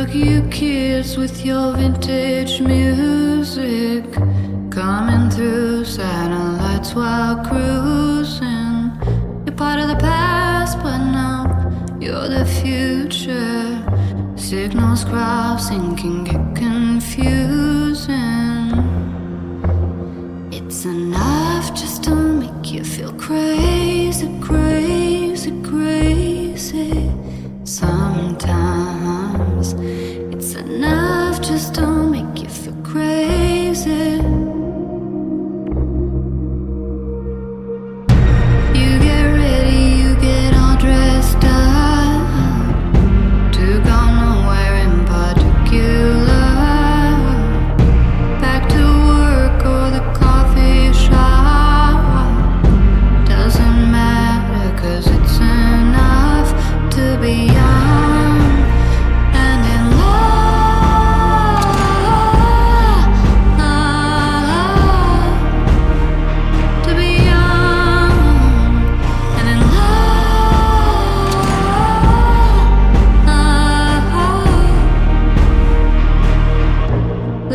Look, you kids with your vintage music coming through satellites while cruising. You're part of the past, but now you're the future. Signals crossing can get confusing. It's enough just to make you feel crazy, crazy, crazy.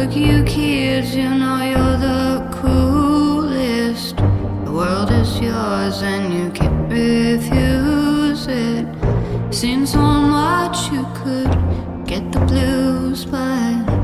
Look, you kids, you know you're the coolest. The world is yours and you can't refuse it. Seen so much you could get the blues, but.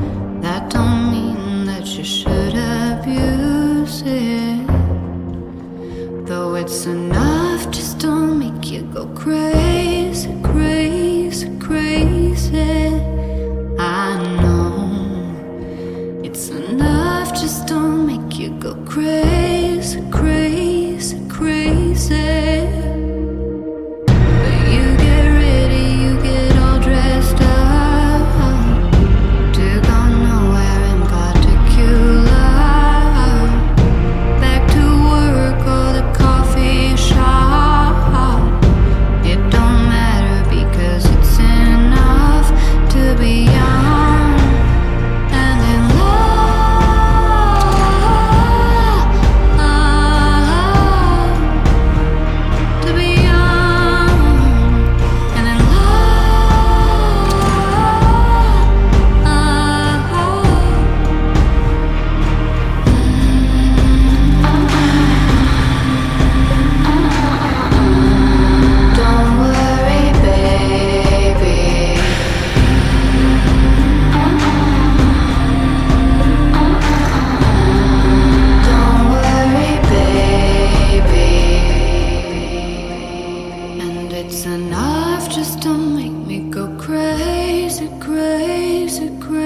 crazy, crazy, crazy. music